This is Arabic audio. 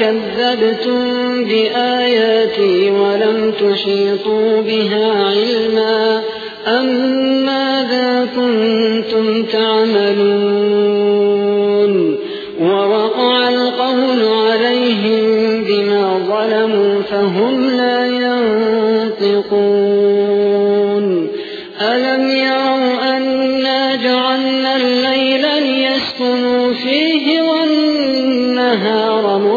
قال أكذبتم بآياتي ولم تحيطوا بها علما أم ماذا كنتم تعملون ووقع القول عليهم بما ظلموا فهم لا ينطقون. ألم يروا أنا جعلنا الليل ليسكنوا فيه والنهار